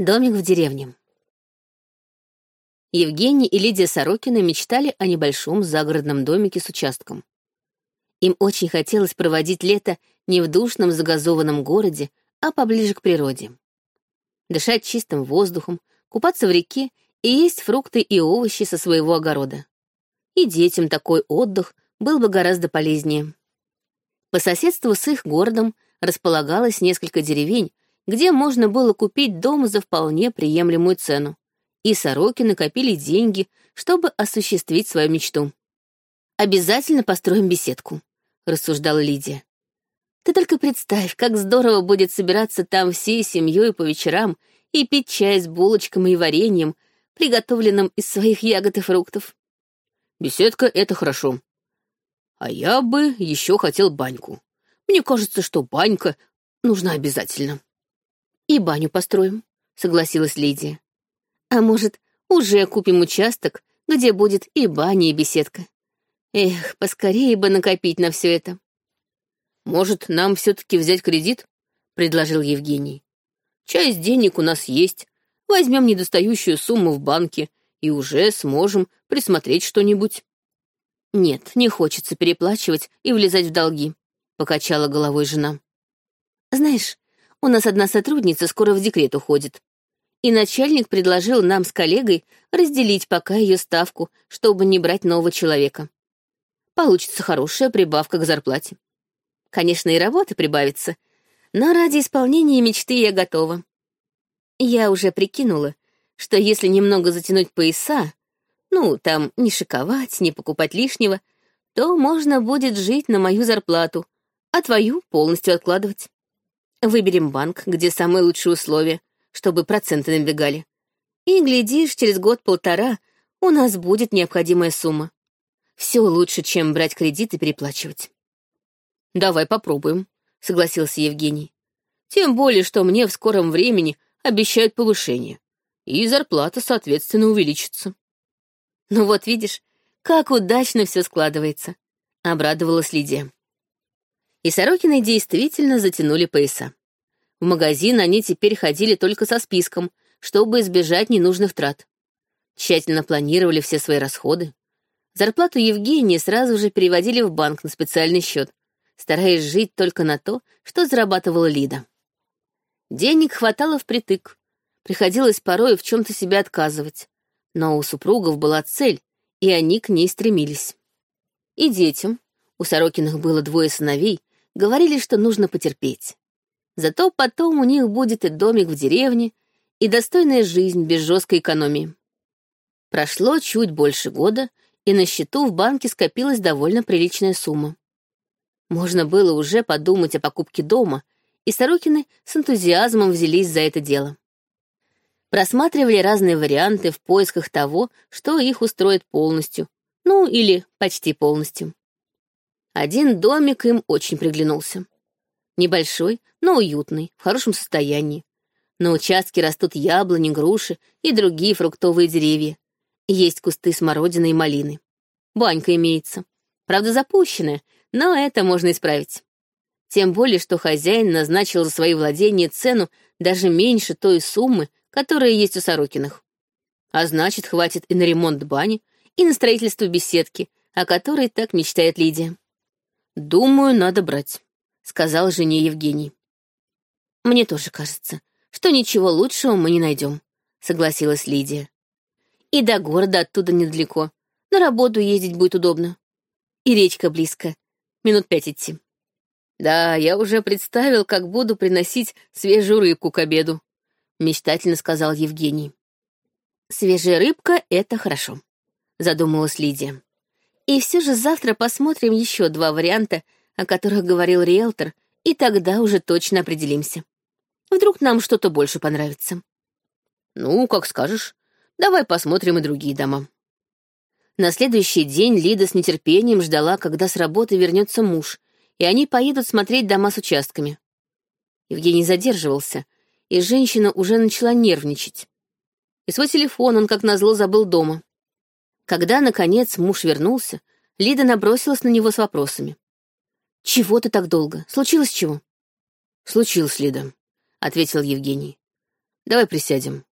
Домик в деревне. Евгений и Лидия Сорокина мечтали о небольшом загородном домике с участком. Им очень хотелось проводить лето не в душном загазованном городе, а поближе к природе. Дышать чистым воздухом, купаться в реке и есть фрукты и овощи со своего огорода. И детям такой отдых был бы гораздо полезнее. По соседству с их городом располагалось несколько деревень, где можно было купить дом за вполне приемлемую цену. И сороки накопили деньги, чтобы осуществить свою мечту. «Обязательно построим беседку», — рассуждала Лидия. «Ты только представь, как здорово будет собираться там всей семьей по вечерам и пить чай с булочками и вареньем, приготовленным из своих ягод и фруктов». «Беседка — это хорошо. А я бы еще хотел баньку. Мне кажется, что банька нужна обязательно». «И баню построим», — согласилась Лидия. «А может, уже купим участок, где будет и баня, и беседка? Эх, поскорее бы накопить на все это». «Может, нам все-таки взять кредит?» — предложил Евгений. «Часть денег у нас есть. Возьмем недостающую сумму в банке и уже сможем присмотреть что-нибудь». «Нет, не хочется переплачивать и влезать в долги», — покачала головой жена. «Знаешь, у нас одна сотрудница скоро в декрет уходит. И начальник предложил нам с коллегой разделить пока ее ставку, чтобы не брать нового человека. Получится хорошая прибавка к зарплате. Конечно, и работы прибавится, но ради исполнения мечты я готова. Я уже прикинула, что если немного затянуть пояса, ну, там не шиковать, не покупать лишнего, то можно будет жить на мою зарплату, а твою полностью откладывать. Выберем банк, где самые лучшие условия, чтобы проценты набегали. И, глядишь, через год-полтора у нас будет необходимая сумма. Все лучше, чем брать кредит и переплачивать. «Давай попробуем», — согласился Евгений. «Тем более, что мне в скором времени обещают повышение, и зарплата, соответственно, увеличится». «Ну вот видишь, как удачно все складывается», — обрадовалась Лидия и Сорокины действительно затянули пояса. В магазин они теперь ходили только со списком, чтобы избежать ненужных трат. Тщательно планировали все свои расходы. Зарплату Евгении сразу же переводили в банк на специальный счет, стараясь жить только на то, что зарабатывала Лида. Денег хватало впритык. Приходилось порой в чем-то себя отказывать. Но у супругов была цель, и они к ней стремились. И детям, у Сорокиных было двое сыновей, говорили, что нужно потерпеть. Зато потом у них будет и домик в деревне, и достойная жизнь без жесткой экономии. Прошло чуть больше года, и на счету в банке скопилась довольно приличная сумма. Можно было уже подумать о покупке дома, и Сорокины с энтузиазмом взялись за это дело. Просматривали разные варианты в поисках того, что их устроит полностью, ну или почти полностью. Один домик им очень приглянулся. Небольшой, но уютный, в хорошем состоянии. На участке растут яблони, груши и другие фруктовые деревья. Есть кусты смородины и малины. Банька имеется. Правда, запущенная, но это можно исправить. Тем более, что хозяин назначил за свои владения цену даже меньше той суммы, которая есть у Сорокиных. А значит, хватит и на ремонт бани, и на строительство беседки, о которой так мечтает Лидия. «Думаю, надо брать», — сказал жене Евгений. «Мне тоже кажется, что ничего лучшего мы не найдем», — согласилась Лидия. «И до города оттуда недалеко. На работу ездить будет удобно. И речка близко. Минут пять идти». «Да, я уже представил, как буду приносить свежую рыбку к обеду», — мечтательно сказал Евгений. «Свежая рыбка — это хорошо», — задумалась Лидия. И все же завтра посмотрим еще два варианта, о которых говорил риэлтор, и тогда уже точно определимся. Вдруг нам что-то больше понравится. Ну, как скажешь. Давай посмотрим и другие дома. На следующий день Лида с нетерпением ждала, когда с работы вернется муж, и они поедут смотреть дома с участками. Евгений задерживался, и женщина уже начала нервничать. И свой телефон он, как назло, забыл дома. Когда, наконец, муж вернулся, Лида набросилась на него с вопросами. «Чего ты так долго? Случилось чего?» «Случилось, Лида», — ответил Евгений. Давай присядем.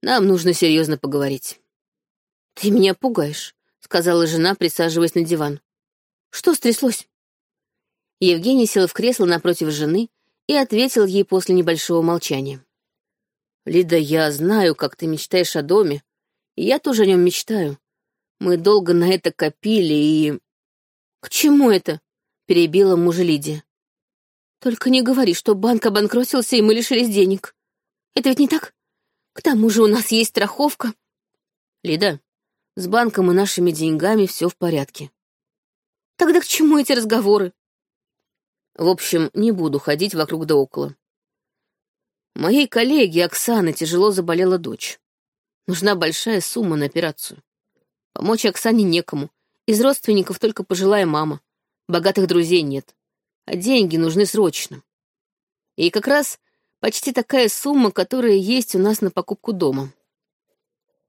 Нам нужно серьезно поговорить. Ты меня пугаешь, сказала жена, присаживаясь на диван. Что стряслось? Евгений сел в кресло напротив жены и ответил ей после небольшого молчания. «Лида, я знаю, как ты мечтаешь о доме, и я тоже о нем мечтаю. Мы долго на это копили и...» «К чему это?» — перебила мужа Лидия. «Только не говори, что банк обанкротился, и мы лишились денег. Это ведь не так? К тому же у нас есть страховка». «Лида, с банком и нашими деньгами все в порядке». «Тогда к чему эти разговоры?» В общем, не буду ходить вокруг да около. Моей коллеге Оксаны тяжело заболела дочь. Нужна большая сумма на операцию. Помочь Оксане некому. Из родственников только пожилая мама. Богатых друзей нет. А деньги нужны срочно. И как раз почти такая сумма, которая есть у нас на покупку дома.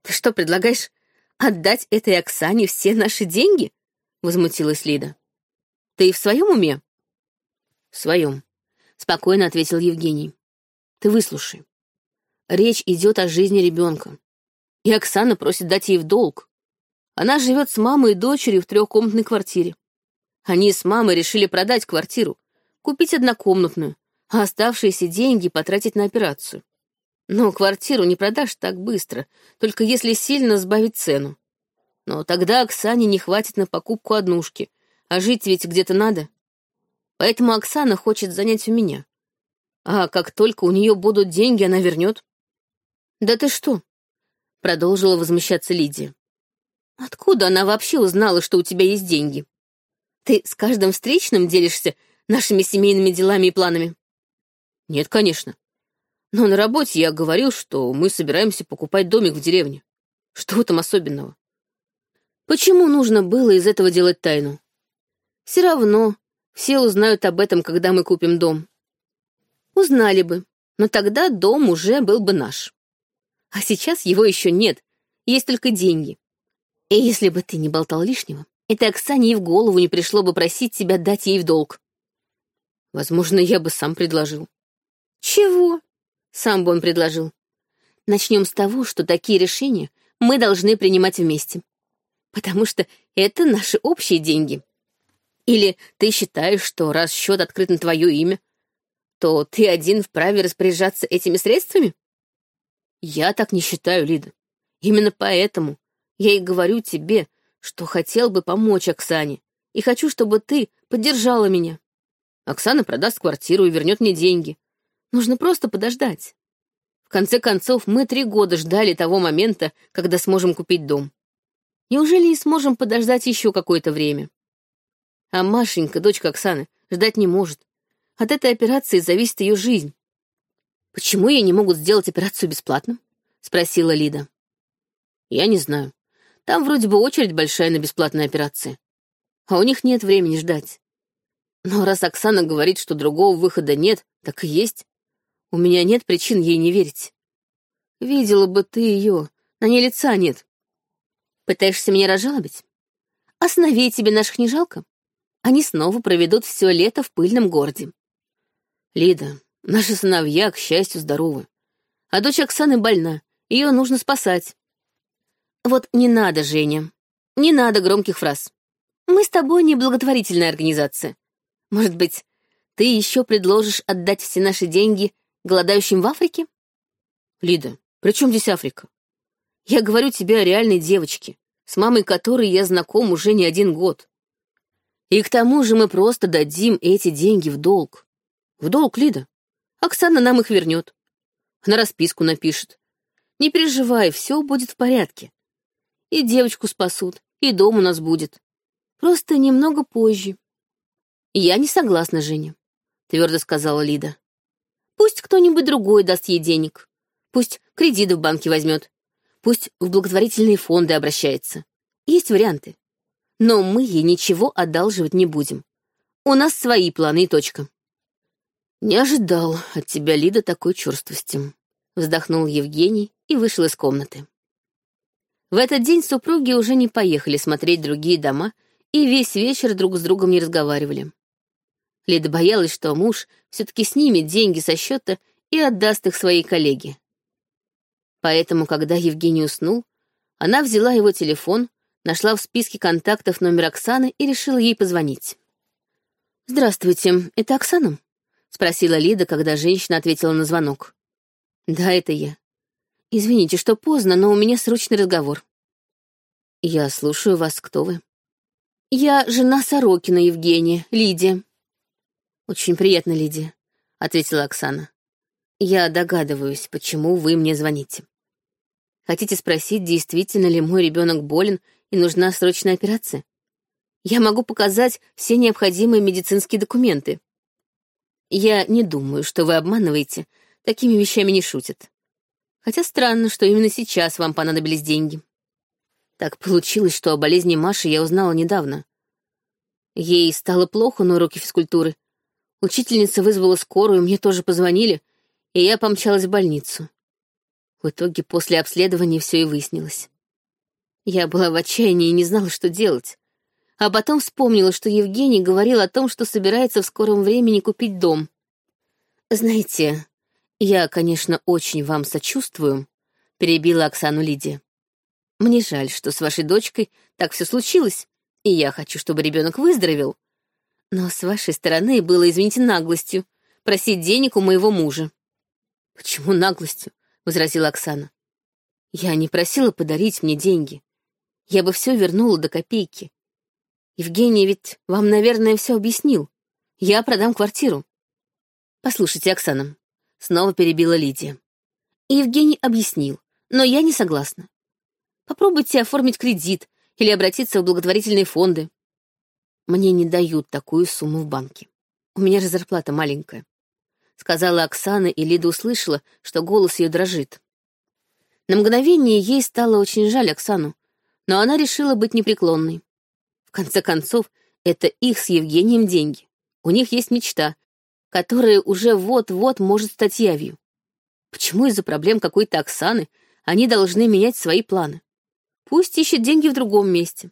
«Ты что, предлагаешь отдать этой Оксане все наши деньги?» — возмутилась Лида. «Ты в своем уме?» «В своем», — спокойно ответил Евгений. Ты выслушай. Речь идет о жизни ребенка. И Оксана просит дать ей в долг. Она живет с мамой и дочерью в трехкомнатной квартире. Они с мамой решили продать квартиру, купить однокомнатную, а оставшиеся деньги потратить на операцию. Но квартиру не продашь так быстро, только если сильно сбавить цену. Но тогда Оксане не хватит на покупку однушки, а жить ведь где-то надо. Поэтому Оксана хочет занять у меня. А как только у нее будут деньги, она вернет. Да ты что? Продолжила возмущаться Лидия. Откуда она вообще узнала, что у тебя есть деньги? Ты с каждым встречным делишься нашими семейными делами и планами? Нет, конечно. Но на работе я говорил, что мы собираемся покупать домик в деревне. Что там особенного? Почему нужно было из этого делать тайну? Все равно все узнают об этом, когда мы купим дом. Узнали бы, но тогда дом уже был бы наш. А сейчас его еще нет, есть только деньги. И если бы ты не болтал лишнего, этой Оксане и в голову не пришло бы просить тебя дать ей в долг. Возможно, я бы сам предложил. Чего? Сам бы он предложил. Начнем с того, что такие решения мы должны принимать вместе. Потому что это наши общие деньги. Или ты считаешь, что раз счет открыт на твое имя, то ты один вправе распоряжаться этими средствами? Я так не считаю, Лида. Именно поэтому я и говорю тебе, что хотел бы помочь Оксане, и хочу, чтобы ты поддержала меня. Оксана продаст квартиру и вернет мне деньги. Нужно просто подождать. В конце концов, мы три года ждали того момента, когда сможем купить дом. Неужели не сможем подождать еще какое-то время? А Машенька, дочка Оксаны, ждать не может. От этой операции зависит ее жизнь. Почему ей не могут сделать операцию бесплатно? Спросила Лида. Я не знаю. Там вроде бы очередь большая на бесплатные операции. А у них нет времени ждать. Но раз Оксана говорит, что другого выхода нет, так и есть. У меня нет причин ей не верить. Видела бы ты ее, на ней лица нет. Пытаешься меня разжалобить? Останови тебе наших не жалко. Они снова проведут все лето в пыльном городе. Лида, наши сыновья, к счастью, здоровы. А дочь Оксаны больна, ее нужно спасать. Вот не надо, Женя. Не надо громких фраз. Мы с тобой не благотворительная организация. Может быть, ты еще предложишь отдать все наши деньги голодающим в Африке? Лида, при чем здесь Африка? Я говорю тебе о реальной девочке, с мамой которой я знаком уже не один год. И к тому же мы просто дадим эти деньги в долг. В долг, Лида. Оксана нам их вернет. Она расписку напишет. Не переживай, все будет в порядке. И девочку спасут, и дом у нас будет. Просто немного позже. Я не согласна, Женя, твердо сказала Лида. Пусть кто-нибудь другой даст ей денег. Пусть кредиты в банке возьмет. Пусть в благотворительные фонды обращается. Есть варианты. Но мы ей ничего одалживать не будем. У нас свои планы и точка. «Не ожидал от тебя, Лида, такой черствости», — вздохнул Евгений и вышел из комнаты. В этот день супруги уже не поехали смотреть другие дома и весь вечер друг с другом не разговаривали. Лида боялась, что муж все-таки снимет деньги со счета и отдаст их своей коллеге. Поэтому, когда Евгений уснул, она взяла его телефон, нашла в списке контактов номер Оксаны и решила ей позвонить. «Здравствуйте, это Оксана?» — спросила Лида, когда женщина ответила на звонок. «Да, это я. Извините, что поздно, но у меня срочный разговор». «Я слушаю вас. Кто вы?» «Я жена Сорокина Евгения, Лидия». «Очень приятно, Лидия», — ответила Оксана. «Я догадываюсь, почему вы мне звоните. Хотите спросить, действительно ли мой ребенок болен и нужна срочная операция? Я могу показать все необходимые медицинские документы. Я не думаю, что вы обманываете, такими вещами не шутят. Хотя странно, что именно сейчас вам понадобились деньги. Так получилось, что о болезни Маши я узнала недавно. Ей стало плохо на уроке физкультуры. Учительница вызвала скорую, мне тоже позвонили, и я помчалась в больницу. В итоге после обследования все и выяснилось. Я была в отчаянии и не знала, что делать. А потом вспомнила, что Евгений говорил о том, что собирается в скором времени купить дом. «Знаете, я, конечно, очень вам сочувствую», — перебила Оксану Лидия. «Мне жаль, что с вашей дочкой так все случилось, и я хочу, чтобы ребенок выздоровел. Но с вашей стороны было, извините, наглостью просить денег у моего мужа». «Почему наглостью?» — возразила Оксана. «Я не просила подарить мне деньги. Я бы все вернула до копейки. Евгений ведь вам, наверное, все объяснил. Я продам квартиру». «Послушайте, Оксана», — снова перебила Лидия. Евгений объяснил, но я не согласна. Попробуйте оформить кредит или обратиться в благотворительные фонды. Мне не дают такую сумму в банке. У меня же зарплата маленькая сказала Оксана, и Лида услышала, что голос ее дрожит. На мгновение ей стало очень жаль Оксану, но она решила быть непреклонной. В конце концов, это их с Евгением деньги. У них есть мечта, которая уже вот-вот может стать явью. Почему из-за проблем какой-то Оксаны они должны менять свои планы? Пусть ищет деньги в другом месте.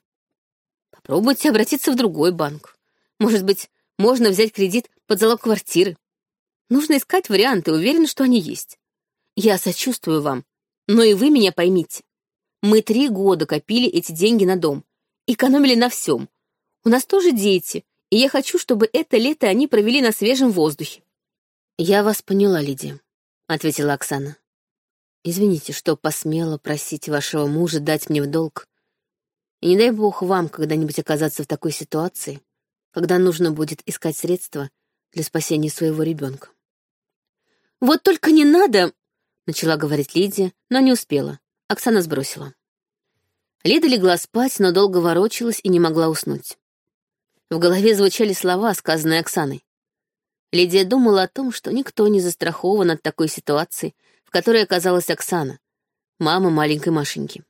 Попробуйте обратиться в другой банк. Может быть, можно взять кредит под залог квартиры. Нужно искать варианты, уверен, что они есть. Я сочувствую вам, но и вы меня поймите. Мы три года копили эти деньги на дом, экономили на всем. У нас тоже дети, и я хочу, чтобы это лето они провели на свежем воздухе. Я вас поняла, Лидия, ответила Оксана. Извините, что посмела просить вашего мужа дать мне в долг. И не дай бог вам когда-нибудь оказаться в такой ситуации, когда нужно будет искать средства для спасения своего ребенка. «Вот только не надо!» — начала говорить Лидия, но не успела. Оксана сбросила. Лида легла спать, но долго ворочалась и не могла уснуть. В голове звучали слова, сказанные Оксаной. Лидия думала о том, что никто не застрахован от такой ситуации, в которой оказалась Оксана, мама маленькой Машеньки.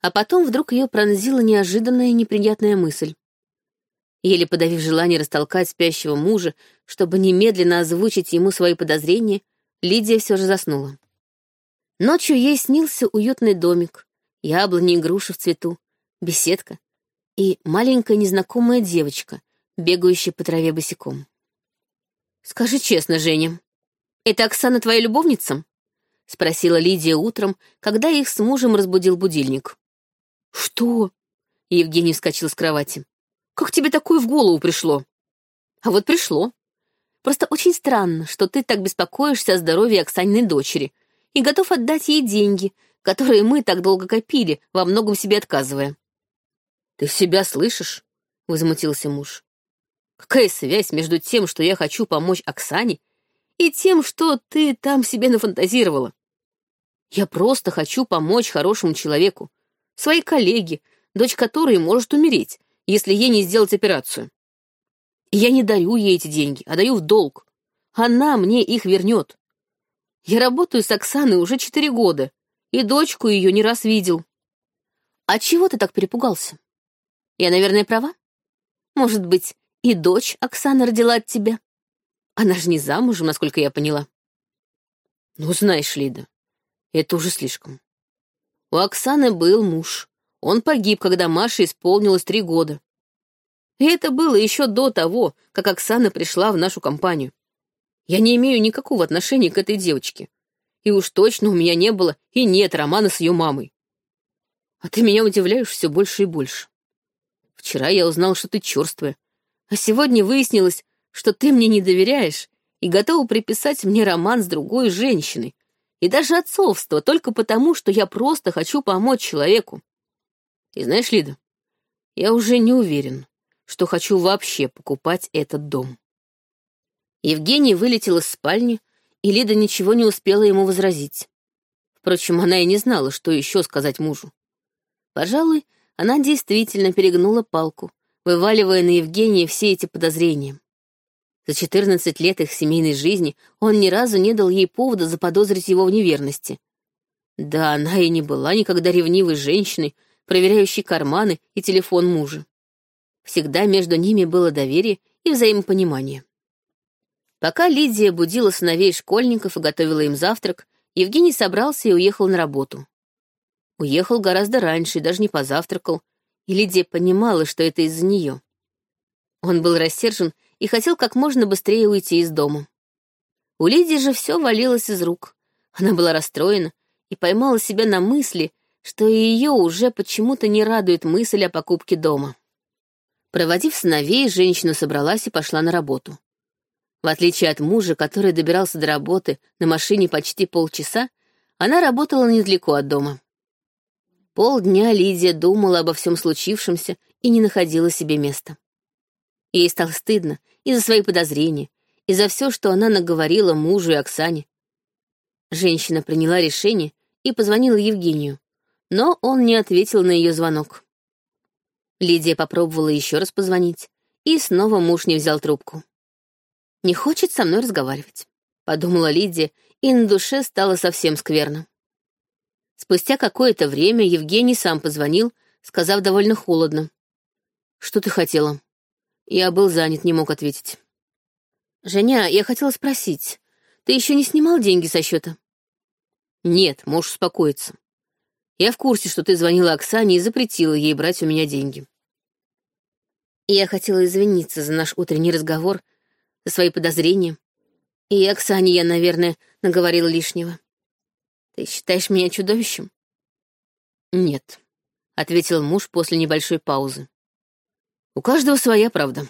А потом вдруг ее пронзила неожиданная неприятная мысль. Еле подавив желание растолкать спящего мужа, чтобы немедленно озвучить ему свои подозрения, Лидия все же заснула. Ночью ей снился уютный домик, яблони и груши в цвету, беседка и маленькая незнакомая девочка, бегающая по траве босиком. «Скажи честно, Женя, это Оксана твоя любовница?» — спросила Лидия утром, когда их с мужем разбудил будильник. «Что?» — Евгений вскочил с кровати. Как тебе такое в голову пришло? А вот пришло. Просто очень странно, что ты так беспокоишься о здоровье Оксаниной дочери и готов отдать ей деньги, которые мы так долго копили, во многом себе отказывая. Ты себя слышишь? Возмутился муж. Какая связь между тем, что я хочу помочь Оксане, и тем, что ты там себе нафантазировала? Я просто хочу помочь хорошему человеку, своей коллеге, дочь которой может умереть, если ей не сделать операцию. И я не дарю ей эти деньги, а даю в долг. Она мне их вернет. Я работаю с Оксаной уже четыре года, и дочку ее не раз видел. А чего ты так перепугался? Я, наверное, права? Может быть, и дочь Оксана родила от тебя? Она же не замужем, насколько я поняла. Ну, знаешь, Лида, это уже слишком. У Оксаны был муж. Он погиб, когда Маше исполнилось три года. И это было еще до того, как Оксана пришла в нашу компанию. Я не имею никакого отношения к этой девочке. И уж точно у меня не было и нет романа с ее мамой. А ты меня удивляешь все больше и больше. Вчера я узнал, что ты черствая, а сегодня выяснилось, что ты мне не доверяешь и готова приписать мне роман с другой женщиной, и даже отцовство, только потому, что я просто хочу помочь человеку. И знаешь, Лида, я уже не уверен, что хочу вообще покупать этот дом. Евгений вылетел из спальни, и Лида ничего не успела ему возразить. Впрочем, она и не знала, что еще сказать мужу. Пожалуй, она действительно перегнула палку, вываливая на Евгения все эти подозрения. За 14 лет их семейной жизни он ни разу не дал ей повода заподозрить его в неверности. Да, она и не была никогда ревнивой женщиной, проверяющей карманы и телефон мужа. Всегда между ними было доверие и взаимопонимание. Пока Лидия будила сыновей школьников и готовила им завтрак, Евгений собрался и уехал на работу. Уехал гораздо раньше и даже не позавтракал, и Лидия понимала, что это из-за нее. Он был рассержен и хотел как можно быстрее уйти из дома. У Лидии же все валилось из рук. Она была расстроена и поймала себя на мысли, что ее уже почему-то не радует мысль о покупке дома. Проводив сыновей, женщина собралась и пошла на работу. В отличие от мужа, который добирался до работы на машине почти полчаса, она работала недалеко от дома. Полдня Лидия думала обо всем случившемся и не находила себе места. Ей стало стыдно и за свои подозрения, и за все, что она наговорила мужу и Оксане. Женщина приняла решение и позвонила Евгению, но он не ответил на ее звонок. Лидия попробовала еще раз позвонить, и снова муж не взял трубку. «Не хочет со мной разговаривать», — подумала Лидия, и на душе стало совсем скверно. Спустя какое-то время Евгений сам позвонил, сказав довольно холодно. «Что ты хотела?» Я был занят, не мог ответить. «Женя, я хотела спросить, ты еще не снимал деньги со счета?» «Нет, можешь успокоиться. Я в курсе, что ты звонила Оксане и запретила ей брать у меня деньги». Я хотела извиниться за наш утренний разговор, за свои подозрения. И Оксане я, наверное, наговорила лишнего. Ты считаешь меня чудовищем? Нет, ответил муж после небольшой паузы. У каждого своя правда.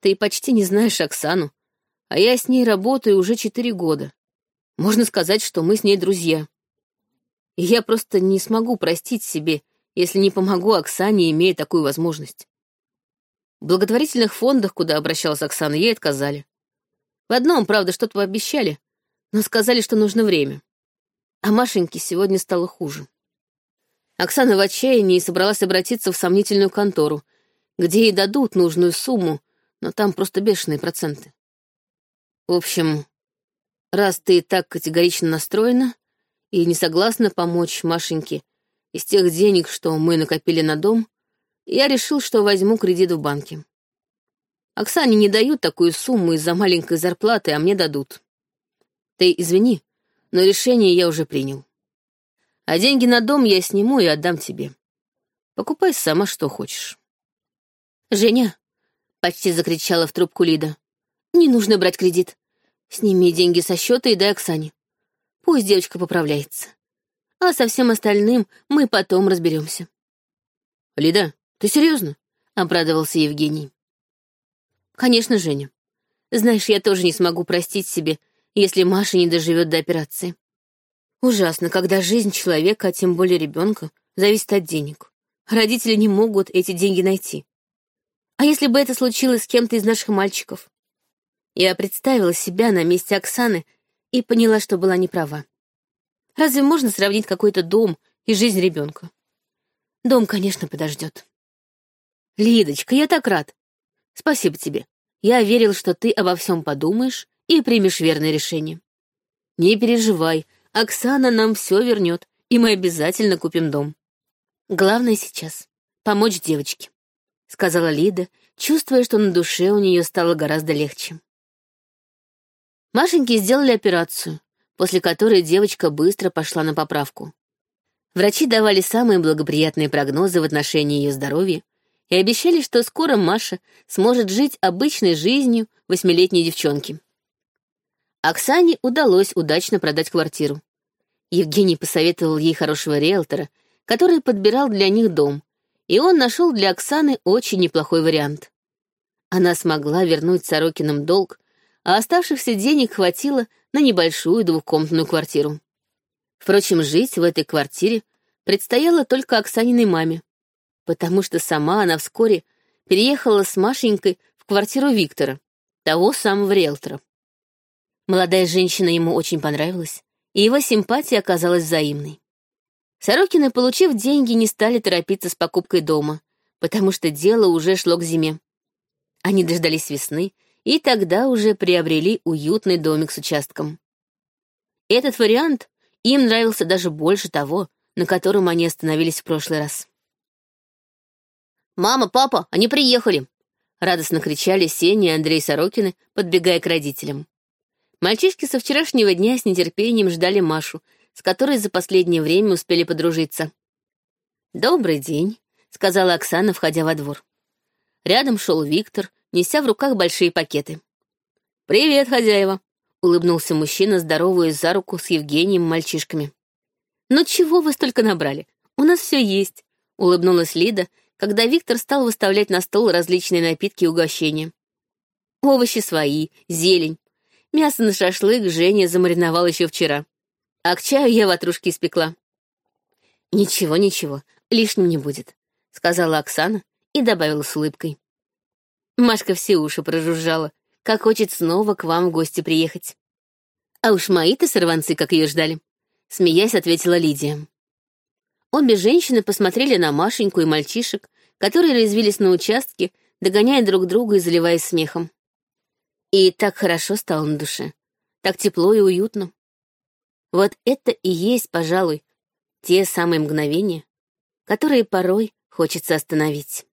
Ты почти не знаешь Оксану, а я с ней работаю уже четыре года. Можно сказать, что мы с ней друзья. И я просто не смогу простить себе, если не помогу Оксане, имея такую возможность. В благотворительных фондах, куда обращалась Оксана, ей отказали. В одном, правда, что-то пообещали, но сказали, что нужно время. А Машеньке сегодня стало хуже. Оксана в отчаянии собралась обратиться в сомнительную контору, где ей дадут нужную сумму, но там просто бешеные проценты. В общем, раз ты так категорично настроена и не согласна помочь Машеньке из тех денег, что мы накопили на дом, я решил, что возьму кредит в банке. Оксане не дают такую сумму из-за маленькой зарплаты, а мне дадут. Ты извини, но решение я уже принял. А деньги на дом я сниму и отдам тебе. Покупай сама, что хочешь. «Женя!» — почти закричала в трубку Лида. «Не нужно брать кредит. Сними деньги со счета и дай Оксане. Пусть девочка поправляется. А со всем остальным мы потом разберемся. «Лида, ты серьезно? обрадовался Евгений. «Конечно, Женя. Знаешь, я тоже не смогу простить себе если Маша не доживет до операции. Ужасно, когда жизнь человека, а тем более ребенка, зависит от денег. Родители не могут эти деньги найти. А если бы это случилось с кем-то из наших мальчиков? Я представила себя на месте Оксаны и поняла, что была неправа. Разве можно сравнить какой-то дом и жизнь ребенка? Дом, конечно, подождет. Лидочка, я так рад. Спасибо тебе. Я верил, что ты обо всем подумаешь и примешь верное решение. Не переживай, Оксана нам все вернет, и мы обязательно купим дом. Главное сейчас — помочь девочке, — сказала Лида, чувствуя, что на душе у нее стало гораздо легче. Машеньке сделали операцию, после которой девочка быстро пошла на поправку. Врачи давали самые благоприятные прогнозы в отношении ее здоровья и обещали, что скоро Маша сможет жить обычной жизнью восьмилетней девчонки. Оксане удалось удачно продать квартиру. Евгений посоветовал ей хорошего риэлтора, который подбирал для них дом, и он нашел для Оксаны очень неплохой вариант. Она смогла вернуть Сорокиным долг, а оставшихся денег хватило на небольшую двухкомнатную квартиру. Впрочем, жить в этой квартире предстояло только Оксаниной маме, потому что сама она вскоре переехала с Машенькой в квартиру Виктора, того самого риэлтора. Молодая женщина ему очень понравилась, и его симпатия оказалась взаимной. Сорокины, получив деньги, не стали торопиться с покупкой дома, потому что дело уже шло к зиме. Они дождались весны и тогда уже приобрели уютный домик с участком. Этот вариант им нравился даже больше того, на котором они остановились в прошлый раз. «Мама, папа, они приехали!» — радостно кричали Сеня и Андрей Сорокины, подбегая к родителям. Мальчишки со вчерашнего дня с нетерпением ждали Машу, с которой за последнее время успели подружиться. «Добрый день», — сказала Оксана, входя во двор. Рядом шел Виктор, неся в руках большие пакеты. «Привет, хозяева!» — улыбнулся мужчина, здороваясь за руку с Евгением мальчишками. «Ну чего вы столько набрали? У нас все есть», — улыбнулась Лида, когда Виктор стал выставлять на стол различные напитки и угощения. «Овощи свои, зелень. Мясо на шашлык Женя замариновал еще вчера. А к чаю я ватрушки испекла. «Ничего, ничего, лишним не будет», — сказала Оксана и добавила с улыбкой. Машка все уши прожужжала, как хочет снова к вам в гости приехать. А уж мои-то сорванцы, как ее ждали. Смеясь, ответила Лидия. Обе женщины посмотрели на Машеньку и мальчишек, которые резвились на участке, догоняя друг друга и заливаясь смехом. И так хорошо стало на душе, так тепло и уютно. Вот это и есть, пожалуй, те самые мгновения, которые порой хочется остановить.